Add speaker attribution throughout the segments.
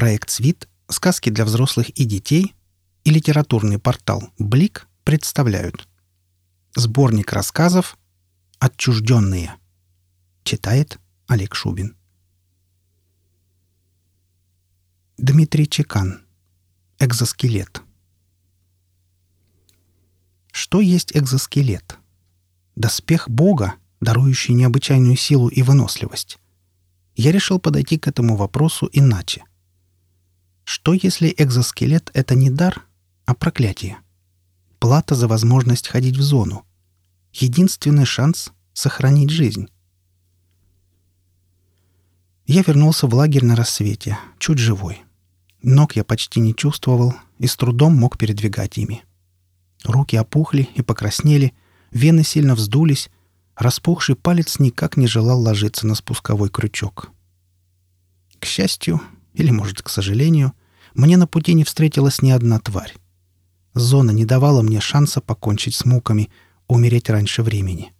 Speaker 1: Проект «Свит», сказки для взрослых и детей и литературный портал «Блик» представляют Сборник рассказов «Отчужденные». Читает Олег Шубин. Дмитрий Чекан. Экзоскелет. Что есть экзоскелет? Доспех Бога, дарующий необычайную силу и выносливость. Я решил подойти к этому вопросу иначе. Что если экзоскелет — это не дар, а проклятие? Плата за возможность ходить в зону. Единственный шанс — сохранить жизнь. Я вернулся в лагерь на рассвете, чуть живой. Ног я почти не чувствовал и с трудом мог передвигать ими. Руки опухли и покраснели, вены сильно вздулись, распухший палец никак не желал ложиться на спусковой крючок. К счастью, или, может, к сожалению, мне на пути не встретилась ни одна тварь. Зона не давала мне шанса покончить с муками, умереть раньше времени.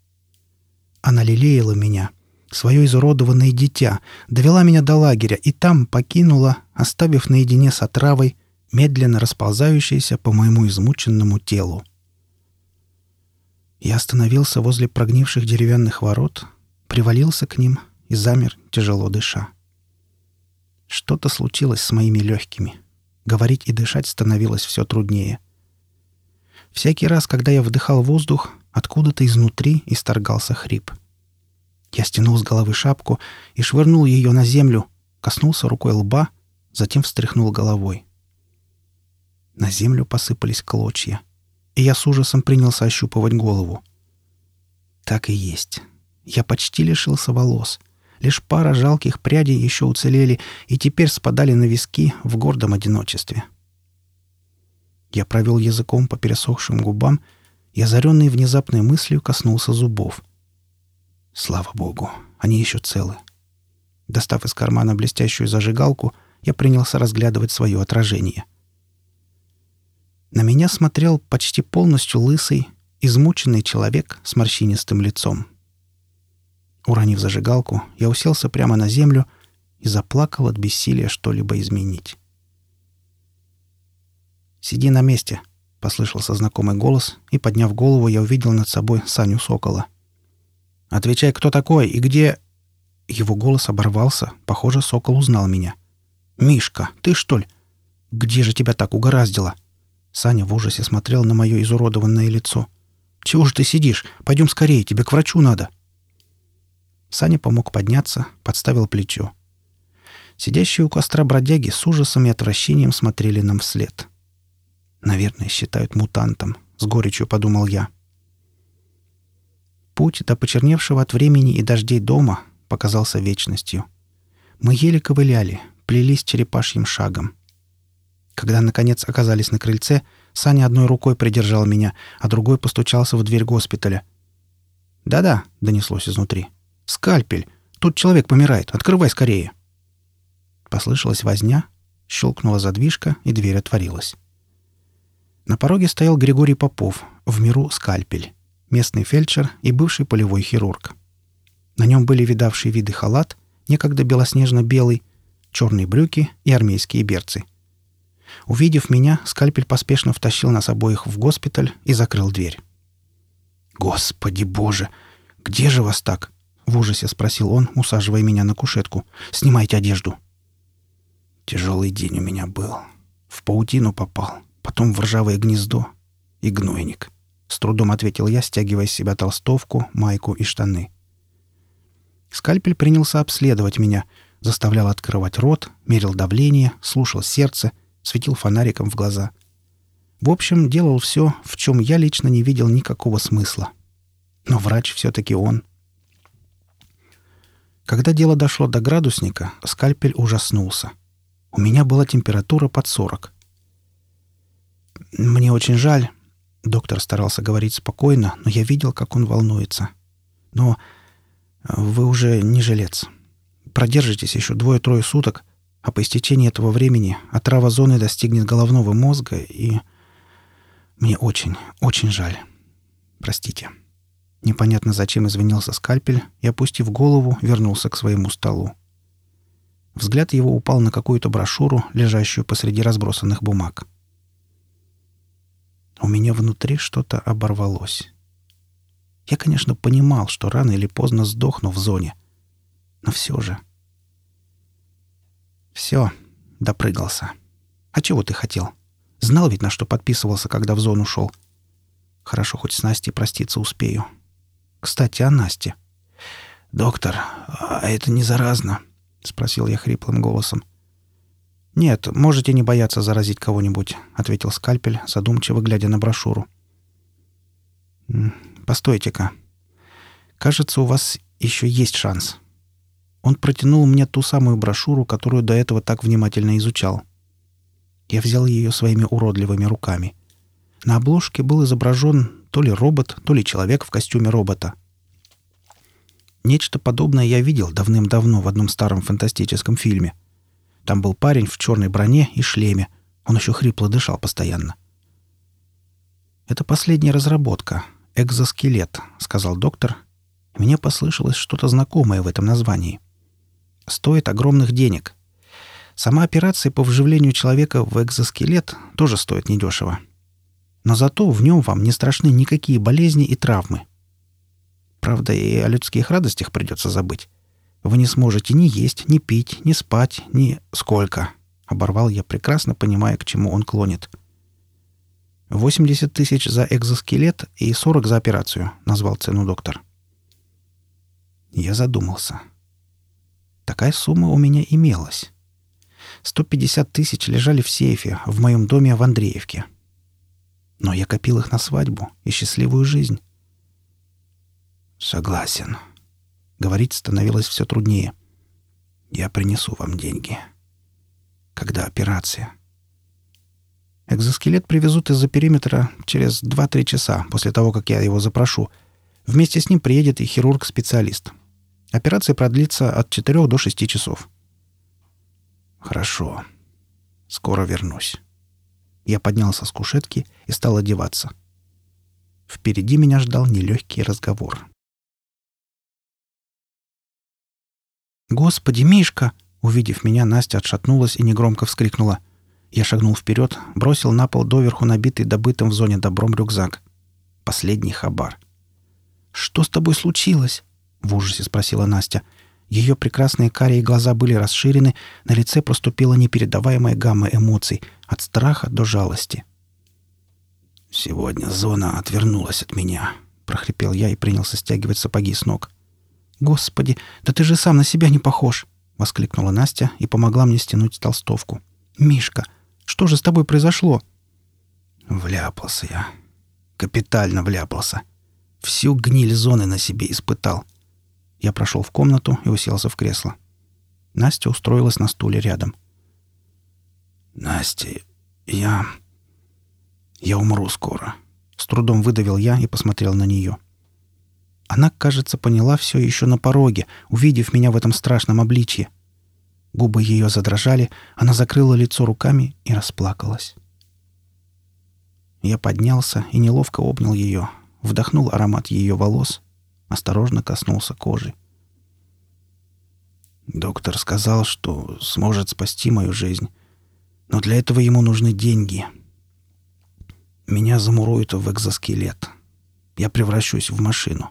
Speaker 1: Она лелеяла меня, свое изуродованное дитя, довела меня до лагеря и там покинула, оставив наедине с отравой, медленно расползающейся по моему измученному телу. Я остановился возле прогнивших деревянных ворот, привалился к ним и замер, тяжело дыша. Что-то случилось с моими легкими. Говорить и дышать становилось все труднее. Всякий раз, когда я вдыхал воздух, откуда-то изнутри исторгался хрип. Я стянул с головы шапку и швырнул ее на землю, коснулся рукой лба, затем встряхнул головой. На землю посыпались клочья, и я с ужасом принялся ощупывать голову. Так и есть. Я почти лишился волос — Лишь пара жалких прядей еще уцелели и теперь спадали на виски в гордом одиночестве. Я провел языком по пересохшим губам и, озаренный внезапной мыслью, коснулся зубов. Слава богу, они еще целы. Достав из кармана блестящую зажигалку, я принялся разглядывать свое отражение. На меня смотрел почти полностью лысый, измученный человек с морщинистым лицом. Уронив зажигалку, я уселся прямо на землю и заплакал от бессилия что-либо изменить. «Сиди на месте», — послышался знакомый голос, и, подняв голову, я увидел над собой Саню Сокола. «Отвечай, кто такой и где...» Его голос оборвался. Похоже, Сокол узнал меня. «Мишка, ты что ли? Где же тебя так угораздило?» Саня в ужасе смотрел на мое изуродованное лицо. «Чего же ты сидишь? Пойдем скорее, тебе к врачу надо». Саня помог подняться, подставил плечо. Сидящие у костра бродяги с ужасом и отвращением смотрели нам вслед. «Наверное, считают мутантом», — с горечью подумал я. Путь до почерневшего от времени и дождей дома показался вечностью. Мы еле ковыляли, плелись черепашьим шагом. Когда, наконец, оказались на крыльце, Саня одной рукой придержал меня, а другой постучался в дверь госпиталя. «Да-да», — донеслось изнутри. Скальпель! Тут человек помирает! Открывай скорее!» Послышалась возня, щелкнула задвижка, и дверь отворилась. На пороге стоял Григорий Попов, в миру скальпель, местный фельдшер и бывший полевой хирург. На нем были видавшие виды халат, некогда белоснежно-белый, черные брюки и армейские берцы. Увидев меня, скальпель поспешно втащил нас обоих в госпиталь и закрыл дверь. «Господи боже! Где же вас так?» В ужасе спросил он, усаживая меня на кушетку. «Снимайте одежду». Тяжелый день у меня был. В паутину попал, потом в ржавое гнездо и гнойник. С трудом ответил я, стягивая с себя толстовку, майку и штаны. Скальпель принялся обследовать меня, заставлял открывать рот, мерил давление, слушал сердце, светил фонариком в глаза. В общем, делал все, в чем я лично не видел никакого смысла. Но врач все-таки он — когда дело дошло до градусника, скальпель ужаснулся. У меня была температура под 40. «Мне очень жаль», — доктор старался говорить спокойно, но я видел, как он волнуется. «Но вы уже не жилец. Продержитесь еще двое-трое суток, а по истечении этого времени отрава зоны достигнет головного мозга, и мне очень, очень жаль. Простите». Непонятно зачем извинился скальпель и, опустив голову, вернулся к своему столу. Взгляд его упал на какую-то брошюру, лежащую посреди разбросанных бумаг. У меня внутри что-то оборвалось. Я, конечно, понимал, что рано или поздно сдохну в зоне. Но все же... Все, допрыгался. А чего ты хотел? Знал ведь, на что подписывался, когда в зону шел. Хорошо, хоть с Настей проститься успею. Кстати, о Насте. «Доктор, а это не заразно?» — спросил я хриплым голосом. «Нет, можете не бояться заразить кого-нибудь», — ответил скальпель, задумчиво глядя на брошюру. «Постойте-ка. Кажется, у вас еще есть шанс». Он протянул мне ту самую брошюру, которую до этого так внимательно изучал. Я взял ее своими уродливыми руками. На обложке был изображен то ли робот, то ли человек в костюме робота. Нечто подобное я видел давным-давно в одном старом фантастическом фильме. Там был парень в черной броне и шлеме. Он еще хрипло дышал постоянно. «Это последняя разработка. Экзоскелет», — сказал доктор. Мне послышалось что-то знакомое в этом названии. «Стоит огромных денег. Сама операция по вживлению человека в экзоскелет тоже стоит недешево. Но зато в нем вам не страшны никакие болезни и травмы. Правда, и о людских радостях придется забыть. Вы не сможете ни есть, ни пить, ни спать, ни... Сколько?» — оборвал я, прекрасно понимая, к чему он клонит. «80 тысяч за экзоскелет и 40 за операцию», — назвал цену доктор. Я задумался. Такая сумма у меня имелась. 150 тысяч лежали в сейфе в моем доме в Андреевке. Но я копил их на свадьбу и счастливую жизнь. «Согласен», Говорить становилось все труднее. «Я принесу вам деньги». «Когда операция?» «Экзоскелет привезут из-за периметра через 2-3 часа после того, как я его запрошу. Вместе с ним приедет и хирург-специалист. Операция продлится от 4 до 6 часов». «Хорошо. Скоро вернусь». Я поднялся с кушетки и стал одеваться. Впереди меня ждал нелегкий разговор. «Господи, Мишка!» Увидев меня, Настя отшатнулась и негромко вскрикнула. Я шагнул вперед, бросил на пол доверху набитый добытым в зоне добром рюкзак. Последний хабар. «Что с тобой случилось?» — в ужасе спросила Настя. Ее прекрасные карие глаза были расширены, на лице проступила непередаваемая гамма эмоций, от страха до жалости. «Сегодня зона отвернулась от меня», — прохрипел я и принялся стягивать сапоги с ног. «Господи, да ты же сам на себя не похож!» — воскликнула Настя и помогла мне стянуть толстовку. «Мишка, что же с тобой произошло?» Вляпался я. Капитально вляпался. Всю гниль зоны на себе испытал. Я прошел в комнату и уселся в кресло. Настя устроилась на стуле рядом. «Настя, я... я умру скоро», — с трудом выдавил я и посмотрел на нее. — она, кажется, поняла все еще на пороге, увидев меня в этом страшном обличье. Губы ее задрожали, она закрыла лицо руками и расплакалась. Я поднялся и неловко обнял ее, вдохнул аромат ее волос, осторожно коснулся кожи. Доктор сказал, что сможет спасти мою жизнь, но для этого ему нужны деньги. Меня замуруют в экзоскелет. Я превращусь в машину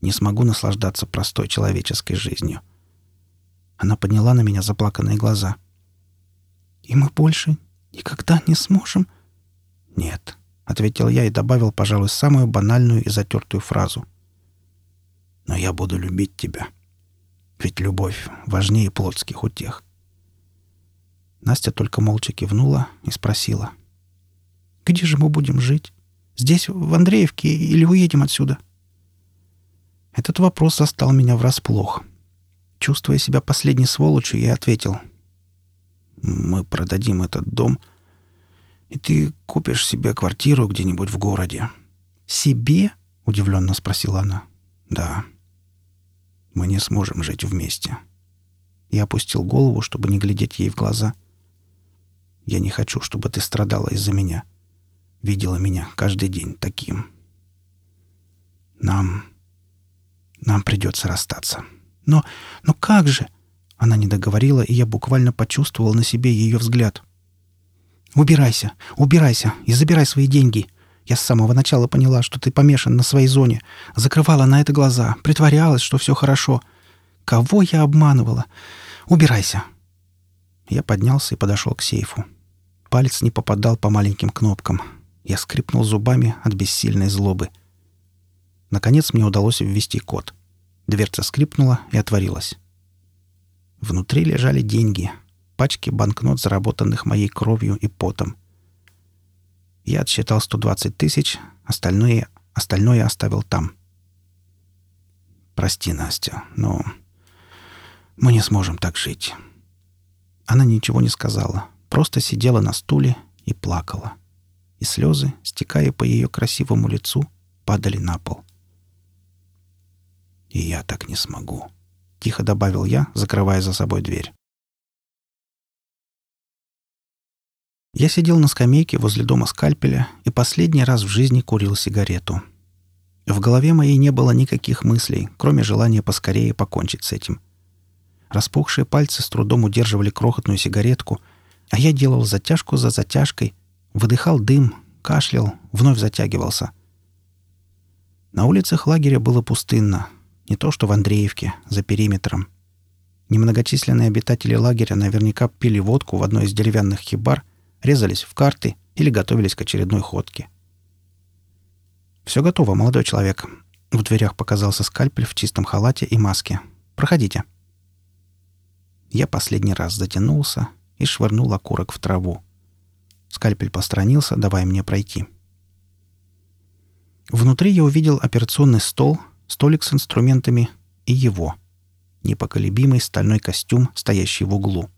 Speaker 1: не смогу наслаждаться простой человеческой жизнью. Она подняла на меня заплаканные глаза. «И мы больше никогда не сможем?» «Нет», — ответил я и добавил, пожалуй, самую банальную и затертую фразу. «Но я буду любить тебя. Ведь любовь важнее плотских утех». Настя только молча кивнула и спросила. «Где же мы будем жить? Здесь, в Андреевке, или уедем отсюда?» Этот вопрос застал меня врасплох. Чувствуя себя последней сволочью, я ответил. «Мы продадим этот дом, и ты купишь себе квартиру где-нибудь в городе». «Себе?» — удивленно спросила она. «Да. Мы не сможем жить вместе». Я опустил голову, чтобы не глядеть ей в глаза. «Я не хочу, чтобы ты страдала из-за меня. Видела меня каждый день таким. Нам нам придется расстаться. Но, но как же? Она не договорила, и я буквально почувствовал на себе ее взгляд. «Убирайся! Убирайся! И забирай свои деньги!» Я с самого начала поняла, что ты помешан на своей зоне. Закрывала на это глаза, притворялась, что все хорошо. Кого я обманывала? Убирайся!» Я поднялся и подошел к сейфу. Палец не попадал по маленьким кнопкам. Я скрипнул зубами от бессильной злобы. Наконец мне удалось ввести код. Дверца скрипнула и отворилась. Внутри лежали деньги, пачки банкнот, заработанных моей кровью и потом. Я отсчитал 120 тысяч, остальное, остальное оставил там. «Прости, Настя, но мы не сможем так жить». Она ничего не сказала, просто сидела на стуле и плакала. И слезы, стекая по ее красивому лицу, падали на пол. «И я так не смогу», — тихо добавил я, закрывая за собой дверь. Я сидел на скамейке возле дома скальпеля и последний раз в жизни курил сигарету. В голове моей не было никаких мыслей, кроме желания поскорее покончить с этим. Распухшие пальцы с трудом удерживали крохотную сигаретку, а я делал затяжку за затяжкой, выдыхал дым, кашлял, вновь затягивался. На улицах лагеря было пустынно, не то что в Андреевке, за периметром. Немногочисленные обитатели лагеря наверняка пили водку в одной из деревянных хибар, резались в карты или готовились к очередной ходке. «Все готово, молодой человек». В дверях показался скальпель в чистом халате и маске. «Проходите». Я последний раз затянулся и швырнул окурок в траву. Скальпель постранился, давая мне пройти. Внутри я увидел операционный стол, столик с инструментами и его. Непоколебимый стальной костюм, стоящий в углу.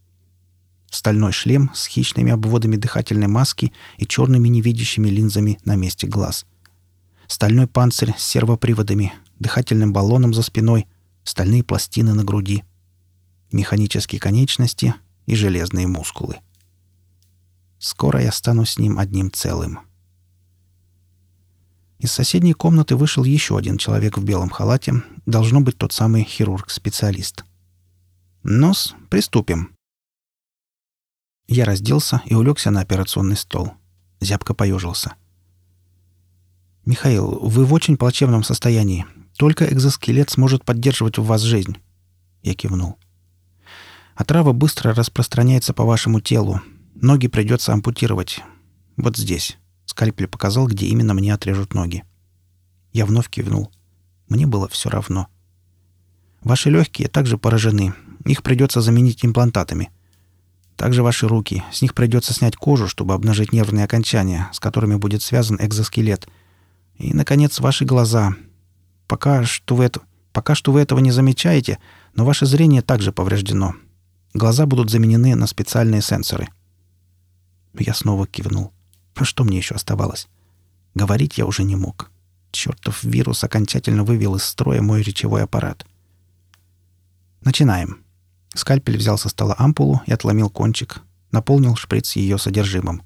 Speaker 1: Стальной шлем с хищными обводами дыхательной маски и черными невидящими линзами на месте глаз. Стальной панцирь с сервоприводами, дыхательным баллоном за спиной, стальные пластины на груди — механические конечности и железные мускулы. Скоро я стану с ним одним целым. Из соседней комнаты вышел еще один человек в белом халате, должно быть тот самый хирург-специалист. Нос, приступим. Я разделся и улегся на операционный стол. Зябко поежился. «Михаил, вы в очень плачевном состоянии. Только экзоскелет сможет поддерживать в вас жизнь». Я кивнул. Отрава быстро распространяется по вашему телу. Ноги придется ампутировать. Вот здесь. Скальпель показал, где именно мне отрежут ноги. Я вновь кивнул. Мне было все равно. Ваши легкие также поражены. Их придется заменить имплантатами. Также ваши руки. С них придется снять кожу, чтобы обнажить нервные окончания, с которыми будет связан экзоскелет. И, наконец, ваши глаза. Пока что вы это... Пока что вы этого не замечаете, но ваше зрение также повреждено. Глаза будут заменены на специальные сенсоры. Я снова кивнул. А что мне еще оставалось? Говорить я уже не мог. Чертов вирус окончательно вывел из строя мой речевой аппарат. Начинаем. Скальпель взял со стола ампулу и отломил кончик. Наполнил шприц ее содержимым.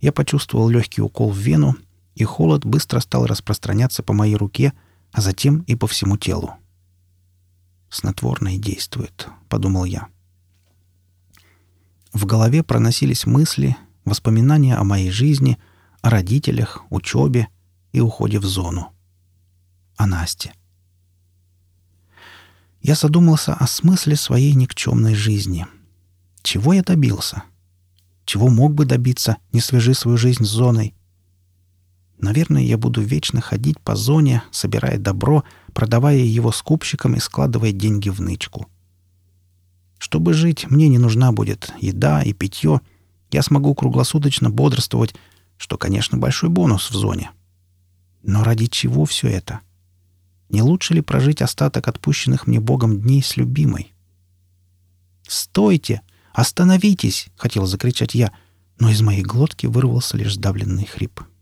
Speaker 1: Я почувствовал легкий укол в вену, и холод быстро стал распространяться по моей руке, а затем и по всему телу. Снотворное действует, подумал я. В голове проносились мысли, воспоминания о моей жизни, о родителях, учебе и уходе в зону. О Насте. Я задумался о смысле своей никчемной жизни. Чего я добился? Чего мог бы добиться, не свяжи свою жизнь с зоной? Наверное, я буду вечно ходить по зоне, собирая добро, продавая его скупщикам и складывая деньги в нычку. Чтобы жить, мне не нужна будет еда и питье. Я смогу круглосуточно бодрствовать, что, конечно, большой бонус в зоне. Но ради чего все это? Не лучше ли прожить остаток отпущенных мне Богом дней с любимой? «Стойте! Остановитесь!» — хотел закричать я, но из моей глотки вырвался лишь сдавленный хрип. —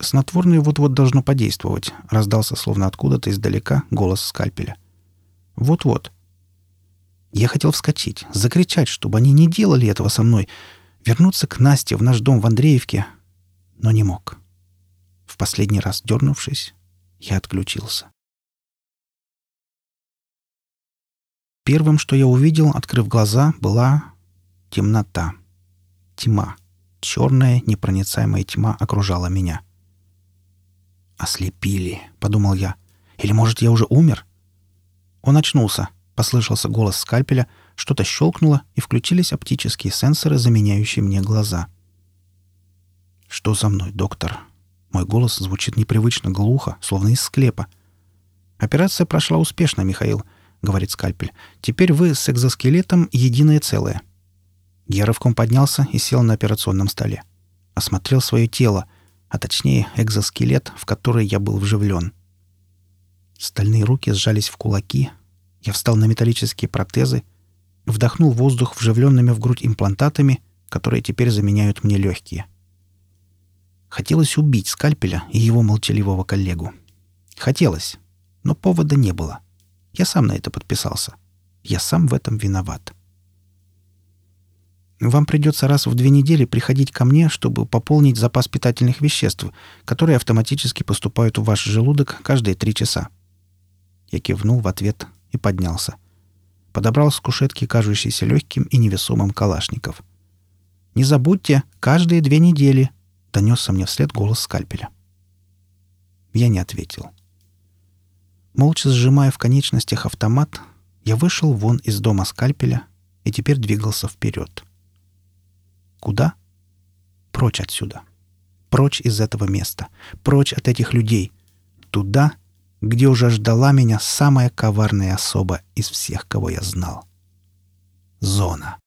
Speaker 1: Снотворное вот-вот должно подействовать, раздался словно откуда-то издалека голос скальпеля. Вот-вот. Я хотел вскочить, закричать, чтобы они не делали этого со мной, вернуться к Насте в наш дом в Андреевке, но не мог. В последний раз дернувшись, я отключился. Первым, что я увидел, открыв глаза, была темнота. Тьма. Черная, непроницаемая тьма окружала меня. «Ослепили», — подумал я. «Или, может, я уже умер?» Он очнулся. Послышался голос скальпеля, что-то щелкнуло, и включились оптические сенсоры, заменяющие мне глаза. «Что за мной, доктор?» Мой голос звучит непривычно глухо, словно из склепа. «Операция прошла успешно, Михаил», — говорит скальпель. «Теперь вы с экзоскелетом единое целое». Я рывком поднялся и сел на операционном столе. Осмотрел свое тело, а точнее экзоскелет, в который я был вживлен. Стальные руки сжались в кулаки. Я встал на металлические протезы, вдохнул воздух вживленными в грудь имплантатами, которые теперь заменяют мне легкие. Хотелось убить скальпеля и его молчаливого коллегу. Хотелось, но повода не было. Я сам на это подписался. Я сам в этом виноват. Вам придется раз в две недели приходить ко мне, чтобы пополнить запас питательных веществ, которые автоматически поступают в ваш желудок каждые три часа. Я кивнул в ответ и поднялся. Подобрал с кушетки кажущийся легким и невесомым калашников. «Не забудьте, каждые две недели!» — донесся мне вслед голос скальпеля. Я не ответил. Молча сжимая в конечностях автомат, я вышел вон из дома скальпеля и теперь двигался вперед. Куда? Прочь отсюда. Прочь из этого места. Прочь от этих людей. Туда, где уже ждала меня самая коварная особа из всех, кого я знал. Зона.